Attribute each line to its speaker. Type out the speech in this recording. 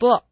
Speaker 1: book.